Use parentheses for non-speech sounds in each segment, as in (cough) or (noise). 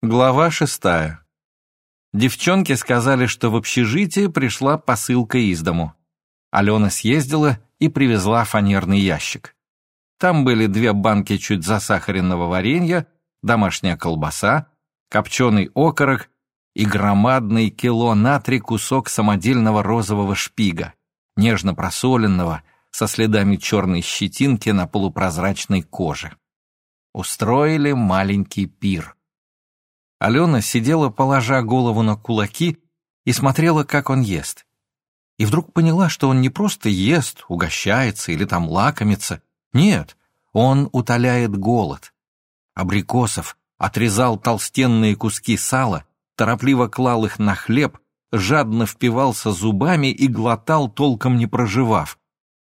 Глава шестая. Девчонки сказали, что в общежитие пришла посылка из дому. Алена съездила и привезла фанерный ящик. Там были две банки чуть засахаренного варенья, домашняя колбаса, копченый окорок и громадный кило на три кусок самодельного розового шпига, нежно просоленного, со следами черной щетинки на полупрозрачной коже. Устроили маленький пир. Алена сидела, положа голову на кулаки, и смотрела, как он ест. И вдруг поняла, что он не просто ест, угощается или там лакомится. Нет, он утоляет голод. Абрикосов отрезал толстенные куски сала, торопливо клал их на хлеб, жадно впивался зубами и глотал, толком не проживав.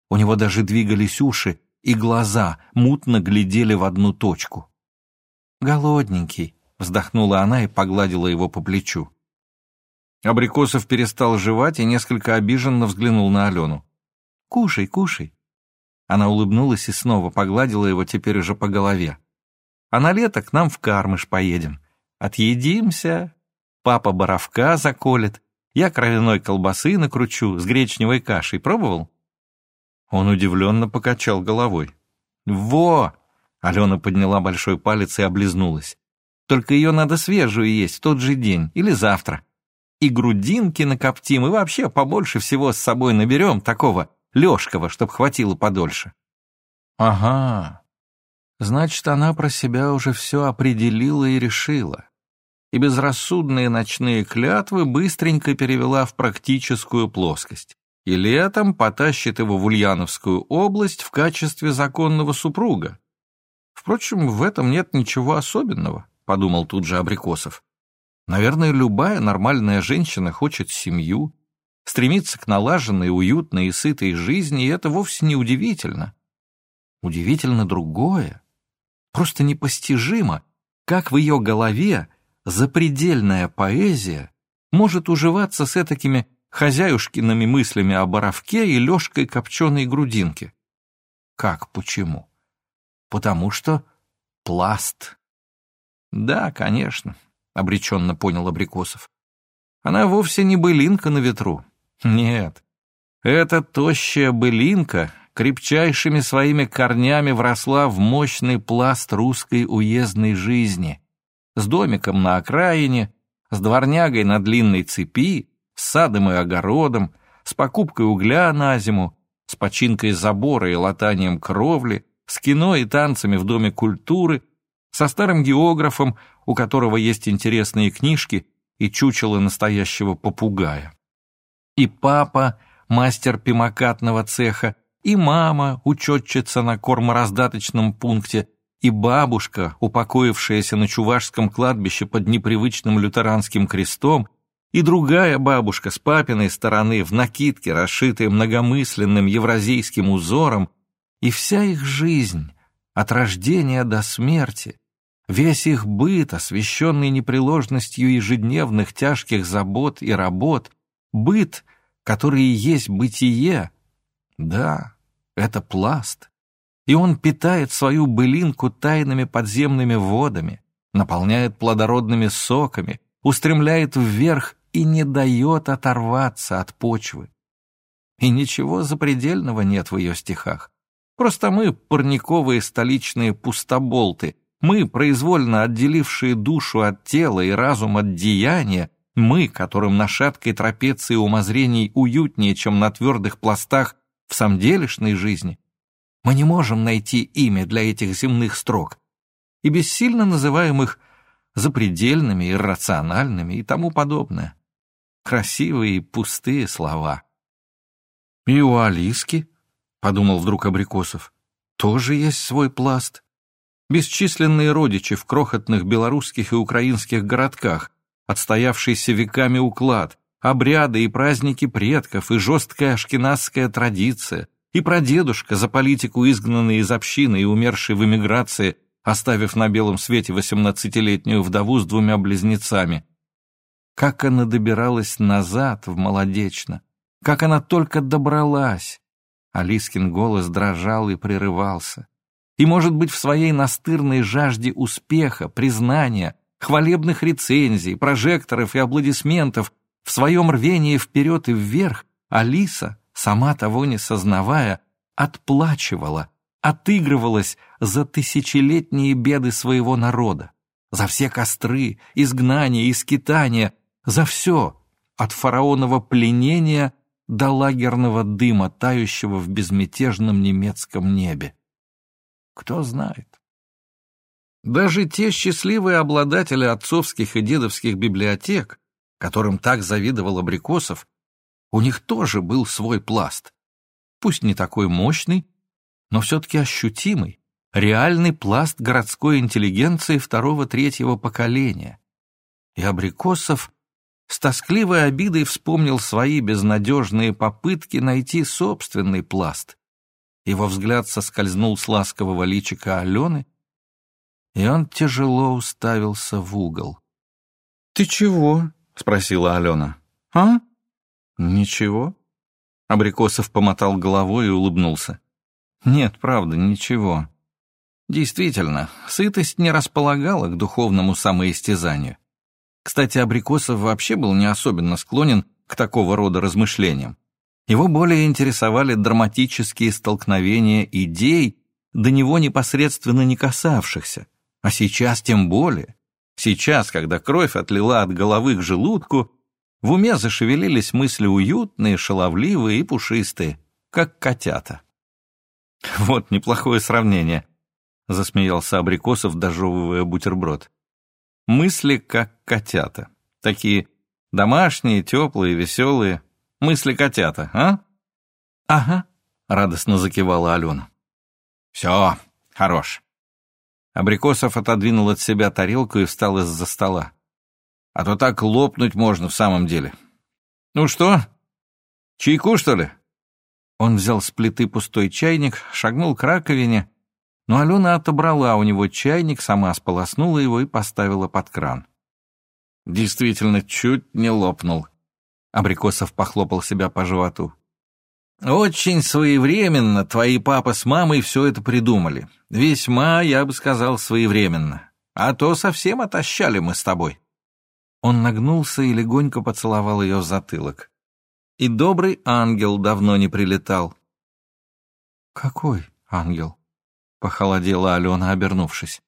У него даже двигались уши, и глаза мутно глядели в одну точку. «Голодненький», Вздохнула она и погладила его по плечу. Абрикосов перестал жевать и несколько обиженно взглянул на Алену. «Кушай, кушай». Она улыбнулась и снова погладила его теперь уже по голове. «А на лето к нам в Кармыш поедем. Отъедимся. Папа боровка заколет. Я кровяной колбасы накручу с гречневой кашей. Пробовал?» Он удивленно покачал головой. «Во!» Алена подняла большой палец и облизнулась. Только ее надо свежую есть в тот же день или завтра. И грудинки накоптим, и вообще побольше всего с собой наберем такого лёжкого, чтоб хватило подольше. Ага. Значит, она про себя уже все определила и решила. И безрассудные ночные клятвы быстренько перевела в практическую плоскость. И летом потащит его в Ульяновскую область в качестве законного супруга. Впрочем, в этом нет ничего особенного подумал тут же Абрикосов. Наверное, любая нормальная женщина хочет семью, стремится к налаженной, уютной и сытой жизни, и это вовсе не удивительно. Удивительно другое. Просто непостижимо, как в ее голове запредельная поэзия может уживаться с этакими хозяюшкиными мыслями о боровке и лёжкой копченой грудинки. Как, почему? Потому что пласт. «Да, конечно», — обреченно понял Абрикосов. «Она вовсе не былинка на ветру. Нет, эта тощая былинка крепчайшими своими корнями вросла в мощный пласт русской уездной жизни, с домиком на окраине, с дворнягой на длинной цепи, с садом и огородом, с покупкой угля на зиму, с починкой забора и латанием кровли, с кино и танцами в Доме культуры — со старым географом, у которого есть интересные книжки и чучело настоящего попугая. И папа, мастер пимакатного цеха, и мама, учетчица на кормораздаточном пункте, и бабушка, упокоившаяся на чувашском кладбище под непривычным лютеранским крестом, и другая бабушка с папиной стороны в накидке, расшитой многомысленным евразийским узором, и вся их жизнь от рождения до смерти Весь их быт, освещенный непреложностью ежедневных тяжких забот и работ, быт, который и есть бытие, да, это пласт. И он питает свою былинку тайными подземными водами, наполняет плодородными соками, устремляет вверх и не дает оторваться от почвы. И ничего запредельного нет в ее стихах. Просто мы, парниковые столичные пустоболты — мы, произвольно отделившие душу от тела и разум от деяния, мы, которым на шаткой трапеции умозрений уютнее, чем на твердых пластах в самделишной жизни, мы не можем найти имя для этих земных строк и бессильно называем их запредельными, иррациональными и тому подобное. Красивые и пустые слова. «И у Алиски, — подумал вдруг Абрикосов, — тоже есть свой пласт» бесчисленные родичи в крохотных белорусских и украинских городках, отстоявшийся веками уклад, обряды и праздники предков, и жесткая ашкеназская традиция, и прадедушка, за политику изгнанный из общины и умерший в эмиграции, оставив на белом свете восемнадцатилетнюю вдову с двумя близнецами. Как она добиралась назад в молодечно, как она только добралась. Алискин голос дрожал и прерывался и, может быть, в своей настырной жажде успеха, признания, хвалебных рецензий, прожекторов и аплодисментов, в своем рвении вперед и вверх, Алиса, сама того не сознавая, отплачивала, отыгрывалась за тысячелетние беды своего народа, за все костры, изгнания и за все, от фараонова пленения до лагерного дыма, тающего в безмятежном немецком небе. Кто знает. Даже те счастливые обладатели отцовских и дедовских библиотек, которым так завидовал Абрикосов, у них тоже был свой пласт. Пусть не такой мощный, но все-таки ощутимый, реальный пласт городской интеллигенции второго-третьего поколения. И Абрикосов с тоскливой обидой вспомнил свои безнадежные попытки найти собственный пласт. Его взгляд соскользнул с ласкового личика Алены, и он тяжело уставился в угол. «Ты чего?» — спросила Алена. «А?» «Ничего?» Абрикосов помотал головой и улыбнулся. «Нет, правда, ничего. Действительно, сытость не располагала к духовному самоистязанию. Кстати, Абрикосов вообще был не особенно склонен к такого рода размышлениям. Его более интересовали драматические столкновения идей, до него непосредственно не касавшихся. А сейчас тем более. Сейчас, когда кровь отлила от головы к желудку, в уме зашевелились мысли уютные, шаловливые и пушистые, как котята. (laughs) «Вот неплохое сравнение», — засмеялся Абрикосов, дожевывая бутерброд. Мысли как котята. Такие домашние, теплые, веселые. Мысли котята, а? Ага, радостно закивала Алена. Все, хорош. Абрикосов отодвинул от себя тарелку и встал из-за стола. А то так лопнуть можно в самом деле. Ну что, чайку, что ли? Он взял с плиты пустой чайник, шагнул к раковине но Алена отобрала у него чайник, сама сполоснула его и поставила под кран. Действительно, чуть не лопнул. Абрикосов похлопал себя по животу. «Очень своевременно твои папа с мамой все это придумали. Весьма, я бы сказал, своевременно. А то совсем отощали мы с тобой». Он нагнулся и легонько поцеловал ее в затылок. И добрый ангел давно не прилетал. «Какой ангел?» — похолодела Алена, обернувшись.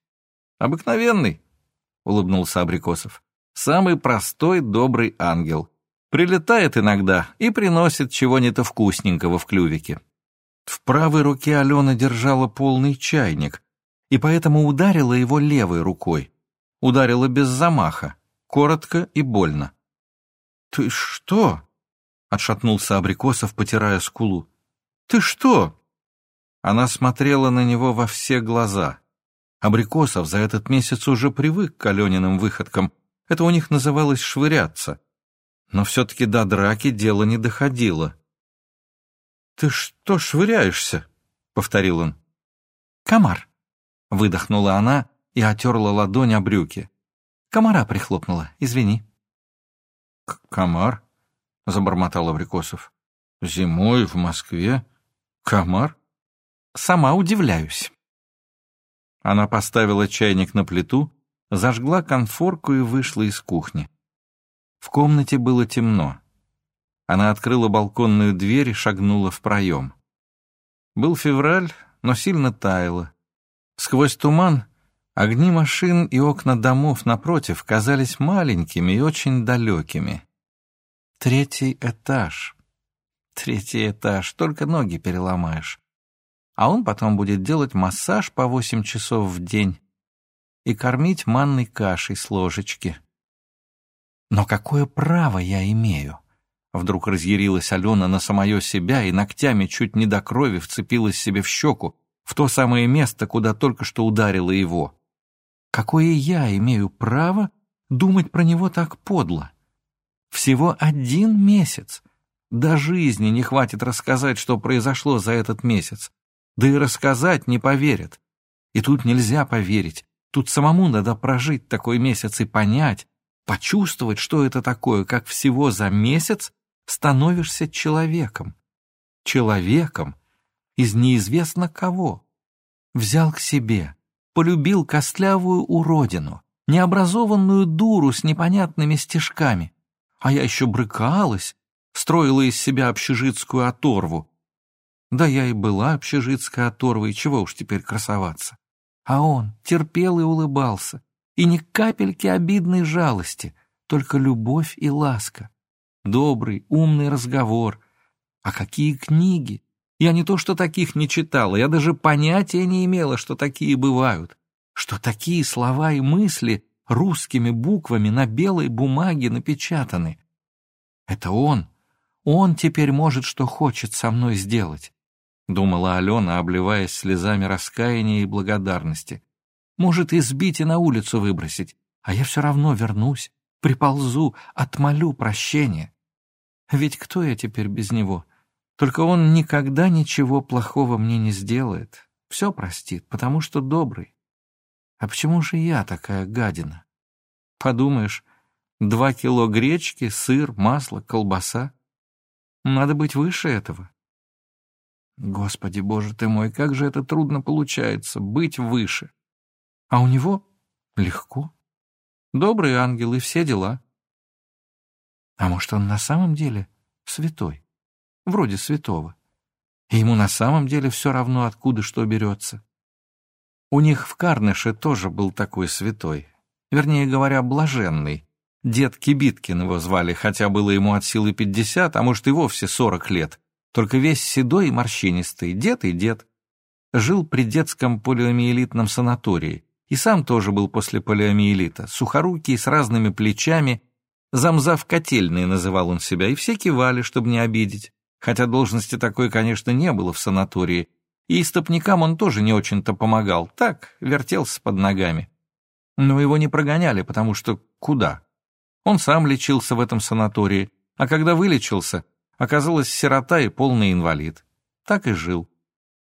«Обыкновенный», — улыбнулся Абрикосов. «Самый простой, добрый ангел. Прилетает иногда и приносит чего-нибудь вкусненького в клювике». В правой руке Алена держала полный чайник, и поэтому ударила его левой рукой. Ударила без замаха, коротко и больно. «Ты что?» — отшатнулся Абрикосов, потирая скулу. «Ты что?» Она смотрела на него во все глаза. Абрикосов за этот месяц уже привык к Алениным выходкам. Это у них называлось швыряться. Но все-таки до драки дело не доходило. «Ты что швыряешься?» — повторил он. «Комар», — выдохнула она и отерла ладонь о брюки. «Комара прихлопнула, извини». «Комар?» — забормотал Абрикосов. «Зимой в Москве? Комар?» Сама удивляюсь». Она поставила чайник на плиту, зажгла конфорку и вышла из кухни. В комнате было темно. Она открыла балконную дверь и шагнула в проем. Был февраль, но сильно таяло. Сквозь туман огни машин и окна домов напротив казались маленькими и очень далекими. Третий этаж. Третий этаж, только ноги переломаешь а он потом будет делать массаж по восемь часов в день и кормить манной кашей с ложечки. Но какое право я имею? Вдруг разъярилась Алена на самое себя и ногтями чуть не до крови вцепилась себе в щеку, в то самое место, куда только что ударила его. Какое я имею право думать про него так подло? Всего один месяц. До жизни не хватит рассказать, что произошло за этот месяц. Да и рассказать не поверят. И тут нельзя поверить. Тут самому надо прожить такой месяц и понять, почувствовать, что это такое, как всего за месяц становишься человеком. Человеком из неизвестно кого. Взял к себе, полюбил костлявую уродину, необразованную дуру с непонятными стежками. А я еще брыкалась, строила из себя общежитскую оторву. Да я и была общежитская оторва, и чего уж теперь красоваться. А он терпел и улыбался, и ни капельки обидной жалости, только любовь и ласка. Добрый, умный разговор. А какие книги! Я не то что таких не читала, я даже понятия не имела, что такие бывают, что такие слова и мысли русскими буквами на белой бумаге напечатаны. Это он, он теперь может, что хочет со мной сделать, думала Алена, обливаясь слезами раскаяния и благодарности. Может, избить и на улицу выбросить, а я все равно вернусь, приползу, отмолю прощения. Ведь кто я теперь без него? Только он никогда ничего плохого мне не сделает, все простит, потому что добрый. А почему же я такая гадина? Подумаешь, два кило гречки, сыр, масло, колбаса. Надо быть выше этого. Господи, боже ты мой, как же это трудно получается, быть выше. А у него легко. Добрый ангел и все дела. А может, он на самом деле святой? вроде святого. И ему на самом деле все равно, откуда что берется. У них в Карныше тоже был такой святой, вернее говоря, блаженный. Дед Кибиткин его звали, хотя было ему от силы пятьдесят, а может и вовсе сорок лет. Только весь седой и морщинистый, дед и дед. Жил при детском полиомиелитном санатории, и сам тоже был после полиомиелита, сухорукий, с разными плечами, замзав котельный называл он себя, и все кивали, чтобы не обидеть хотя должности такой, конечно, не было в санатории, и стопникам он тоже не очень-то помогал, так, вертелся под ногами. Но его не прогоняли, потому что куда? Он сам лечился в этом санатории, а когда вылечился, оказалась сирота и полный инвалид. Так и жил.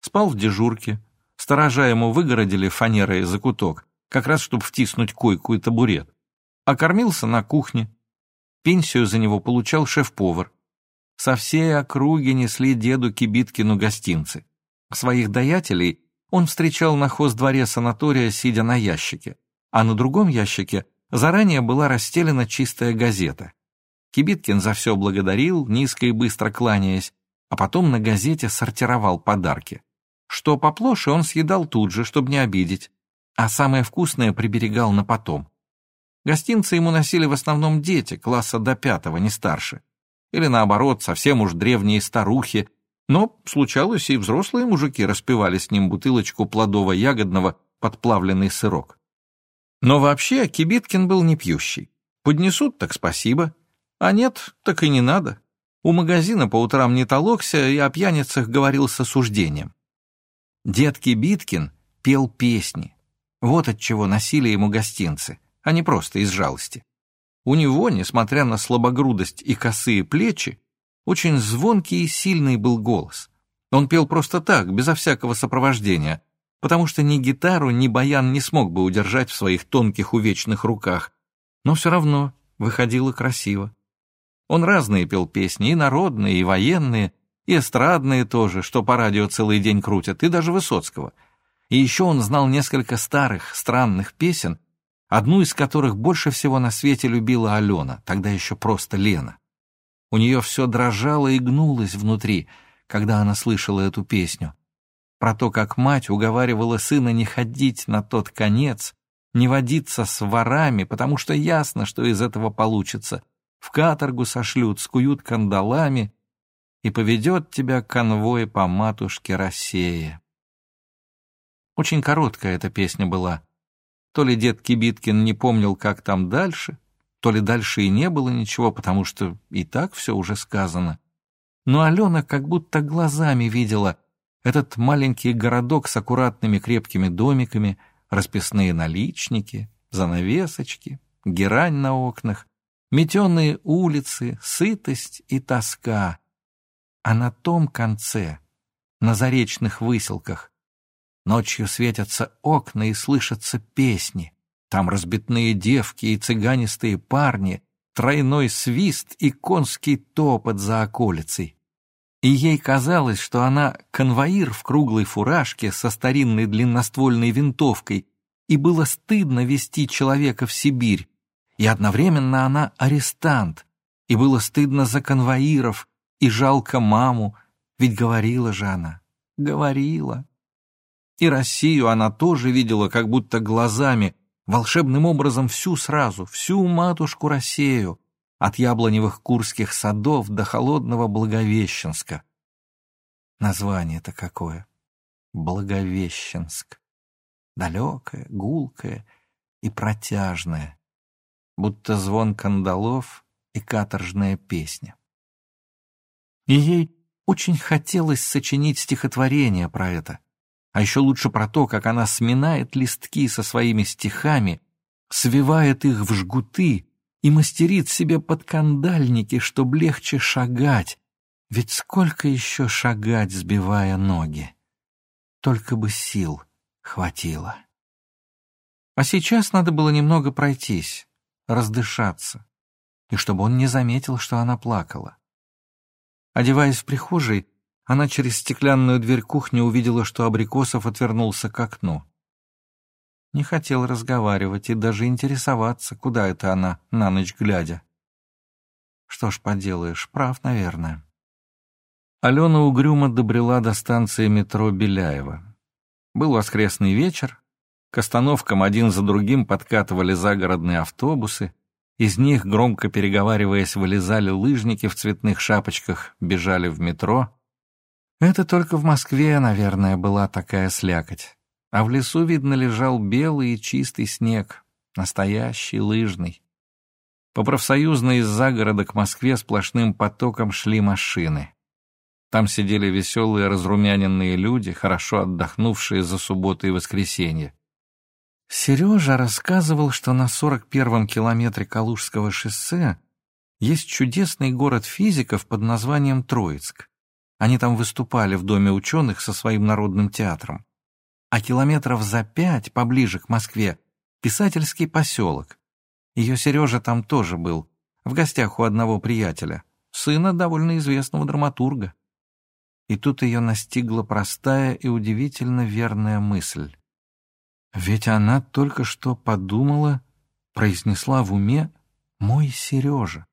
Спал в дежурке, сторожа ему выгородили фанерой закуток, как раз чтобы втиснуть койку и табурет. А кормился на кухне. Пенсию за него получал шеф-повар, со всей округи несли деду Кибиткину гостинцы. Своих даятелей он встречал на хоздворе санатория, сидя на ящике, а на другом ящике заранее была расстелена чистая газета. Кибиткин за все благодарил, низко и быстро кланяясь, а потом на газете сортировал подарки. Что поплоше он съедал тут же, чтобы не обидеть, а самое вкусное приберегал на потом. Гостинцы ему носили в основном дети, класса до пятого, не старше или наоборот, совсем уж древние старухи, но случалось и взрослые мужики распивали с ним бутылочку плодово-ягодного подплавленный сырок. Но вообще Кибиткин был не пьющий. Поднесут, так спасибо, а нет, так и не надо. У магазина по утрам не толокся и о пьяницах говорил с осуждением. Дед Кибиткин пел песни. Вот от чего носили ему гостинцы, а не просто из жалости. У него, несмотря на слабогрудость и косые плечи, очень звонкий и сильный был голос. Он пел просто так, безо всякого сопровождения, потому что ни гитару, ни баян не смог бы удержать в своих тонких увечных руках, но все равно выходило красиво. Он разные пел песни, и народные, и военные, и эстрадные тоже, что по радио целый день крутят, и даже Высоцкого. И еще он знал несколько старых, странных песен, одну из которых больше всего на свете любила Алена, тогда еще просто Лена. У нее все дрожало и гнулось внутри, когда она слышала эту песню. Про то, как мать уговаривала сына не ходить на тот конец, не водиться с ворами, потому что ясно, что из этого получится. В каторгу сошлют, скуют кандалами, и поведет тебя конвой по матушке России. Очень короткая эта песня была, то ли дед Кибиткин не помнил, как там дальше, то ли дальше и не было ничего, потому что и так все уже сказано. Но Алена как будто глазами видела этот маленький городок с аккуратными крепкими домиками, расписные наличники, занавесочки, герань на окнах, метеные улицы, сытость и тоска. А на том конце, на заречных выселках, Ночью светятся окна и слышатся песни. Там разбитные девки и цыганистые парни, тройной свист и конский топот за околицей. И ей казалось, что она конвоир в круглой фуражке со старинной длинноствольной винтовкой, и было стыдно вести человека в Сибирь, и одновременно она арестант, и было стыдно за конвоиров, и жалко маму, ведь говорила же она, говорила. И Россию она тоже видела как будто глазами, волшебным образом всю сразу, всю матушку Россию, от яблоневых курских садов до холодного Благовещенска. Название-то какое? Благовещенск. Далекое, гулкое и протяжное, будто звон кандалов и каторжная песня. И ей очень хотелось сочинить стихотворение про это, а еще лучше про то, как она сминает листки со своими стихами, свивает их в жгуты и мастерит себе подкандальники, чтоб легче шагать, ведь сколько еще шагать, сбивая ноги? Только бы сил хватило. А сейчас надо было немного пройтись, раздышаться, и чтобы он не заметил, что она плакала. Одеваясь в прихожей, она через стеклянную дверь кухни увидела, что Абрикосов отвернулся к окну. Не хотел разговаривать и даже интересоваться, куда это она на ночь глядя. Что ж поделаешь, прав, наверное. Алена угрюмо добрела до станции метро Беляева. Был воскресный вечер, к остановкам один за другим подкатывали загородные автобусы, из них, громко переговариваясь, вылезали лыжники в цветных шапочках, бежали в метро. Это только в Москве, наверное, была такая слякоть. А в лесу, видно, лежал белый и чистый снег, настоящий лыжный. По профсоюзной из загорода к Москве сплошным потоком шли машины. Там сидели веселые разрумяненные люди, хорошо отдохнувшие за субботу и воскресенье. Сережа рассказывал, что на 41-м километре Калужского шоссе есть чудесный город физиков под названием Троицк. Они там выступали в Доме ученых со своим народным театром. А километров за пять, поближе к Москве, писательский поселок. Ее Сережа там тоже был, в гостях у одного приятеля, сына довольно известного драматурга. И тут ее настигла простая и удивительно верная мысль. Ведь она только что подумала, произнесла в уме «мой Сережа».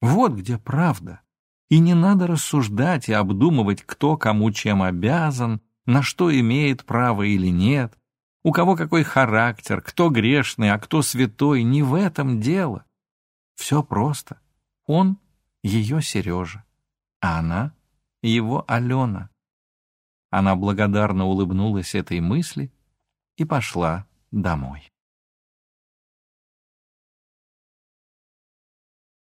Вот где правда. И не надо рассуждать и обдумывать, кто кому чем обязан, на что имеет право или нет, у кого какой характер, кто грешный, а кто святой, не в этом дело. Все просто. Он — ее Сережа, а она — его Алена. Она благодарно улыбнулась этой мысли — и пошла домой.